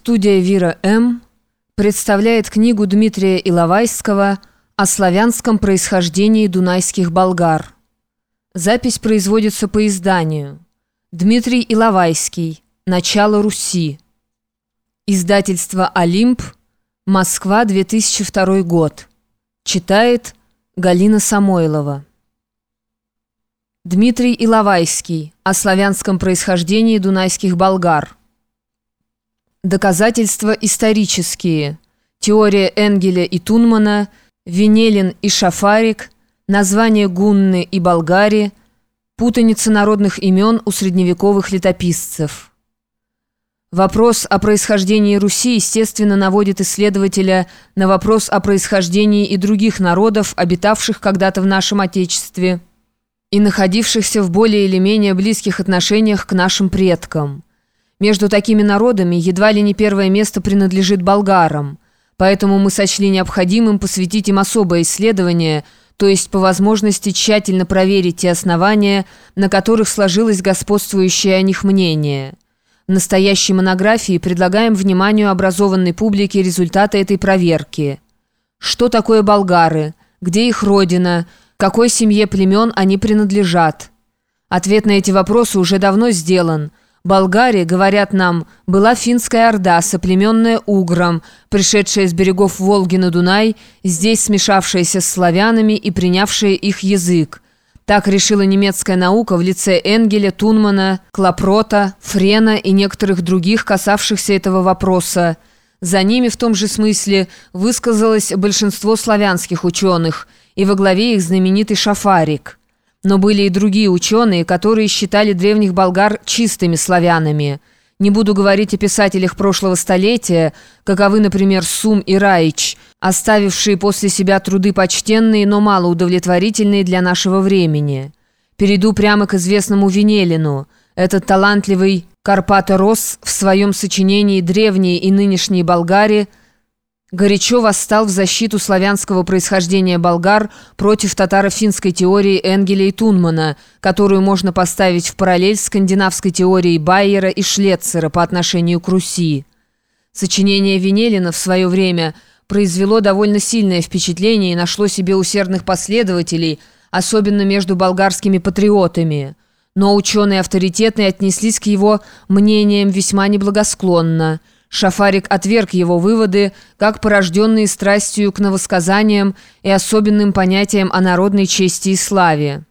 Студия «Вира М.» представляет книгу Дмитрия Иловайского о славянском происхождении дунайских болгар. Запись производится по изданию. Дмитрий Иловайский. Начало Руси. Издательство «Олимп», Москва, 2002 год. Читает Галина Самойлова. Дмитрий Иловайский. О славянском происхождении дунайских болгар. Доказательства исторические. Теория Энгеля и Тунмана, Венелин и Шафарик, название Гунны и Болгари, путаница народных имен у средневековых летописцев. Вопрос о происхождении Руси, естественно, наводит исследователя на вопрос о происхождении и других народов, обитавших когда-то в нашем Отечестве и находившихся в более или менее близких отношениях к нашим предкам. Между такими народами едва ли не первое место принадлежит болгарам, поэтому мы сочли необходимым посвятить им особое исследование, то есть по возможности тщательно проверить те основания, на которых сложилось господствующее о них мнение. В настоящей монографии предлагаем вниманию образованной публики результаты этой проверки. Что такое болгары? Где их родина? Какой семье племен они принадлежат? Ответ на эти вопросы уже давно сделан – Болгария, говорят нам, была финская орда, соплеменная угром, пришедшая с берегов Волги на Дунай, здесь смешавшаяся с славянами и принявшая их язык. Так решила немецкая наука в лице Энгеля, Тунмана, Клапрота, Френа и некоторых других, касавшихся этого вопроса. За ними в том же смысле высказалось большинство славянских ученых, и во главе их знаменитый Шафарик. Но были и другие ученые, которые считали древних болгар чистыми славянами. Не буду говорить о писателях прошлого столетия, каковы, например, Сум и Раич, оставившие после себя труды почтенные, но мало удовлетворительные для нашего времени. Перейду прямо к известному Венелину. Этот талантливый Карпата Рос в своем сочинении «Древние и нынешние Болгари» горячо восстал в защиту славянского происхождения болгар против татаро-финской теории Энгеля и Тунмана, которую можно поставить в параллель с скандинавской теорией Байера и Шлецера по отношению к Руси. Сочинение Венелина в свое время произвело довольно сильное впечатление и нашло себе усердных последователей, особенно между болгарскими патриотами. Но ученые авторитетные отнеслись к его мнениям весьма неблагосклонно – Шафарик отверг его выводы, как порожденные страстью к новосказаниям и особенным понятиям о народной чести и славе.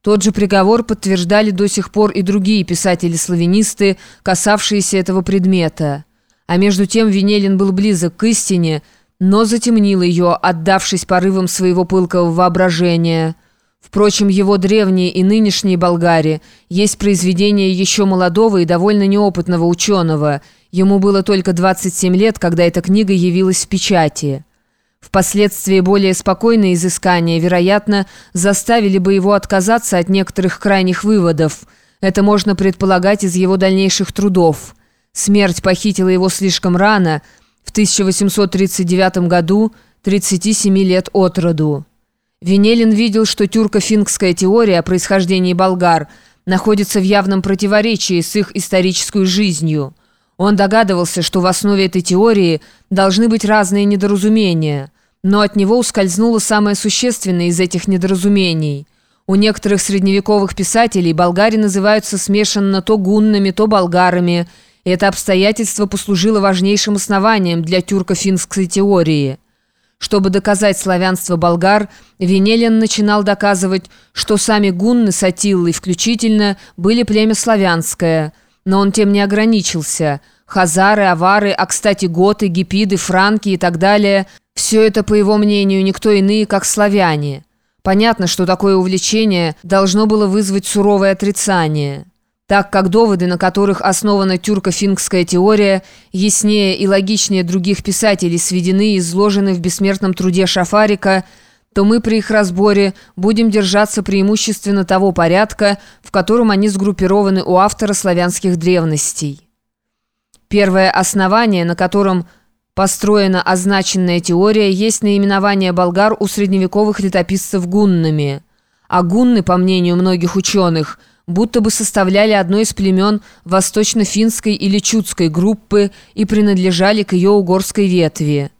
Тот же приговор подтверждали до сих пор и другие писатели-славянисты, касавшиеся этого предмета. А между тем Венелин был близок к истине, но затемнил ее, отдавшись порывам своего пылкого воображения. Впрочем, его древние и нынешние болгари есть произведения еще молодого и довольно неопытного ученого – Ему было только 27 лет, когда эта книга явилась в печати. Впоследствии более спокойные изыскания, вероятно, заставили бы его отказаться от некоторых крайних выводов. Это можно предполагать из его дальнейших трудов. Смерть похитила его слишком рано, в 1839 году, 37 лет от роду. Венелин видел, что тюрко-финская теория о происхождении болгар находится в явном противоречии с их исторической жизнью – он догадывался, что в основе этой теории должны быть разные недоразумения, но от него ускользнуло самое существенное из этих недоразумений. У некоторых средневековых писателей болгари называются смешанно то гуннами, то болгарами, и это обстоятельство послужило важнейшим основанием для тюрко-финской теории. Чтобы доказать славянство болгар, Венелин начинал доказывать, что сами гунны с включительно были племя славянское – но он тем не ограничился. Хазары, авары, а, кстати, готы, гипиды, франки и так далее – все это, по его мнению, никто иные, как славяне. Понятно, что такое увлечение должно было вызвать суровое отрицание. Так как доводы, на которых основана тюрко-финская теория, яснее и логичнее других писателей сведены и изложены в бессмертном труде Шафарика – то мы при их разборе будем держаться преимущественно того порядка, в котором они сгруппированы у автора славянских древностей. Первое основание, на котором построена означенная теория, есть наименование болгар у средневековых летописцев гуннами. А гунны, по мнению многих ученых, будто бы составляли одно из племен восточно-финской или чудской группы и принадлежали к ее угорской ветви.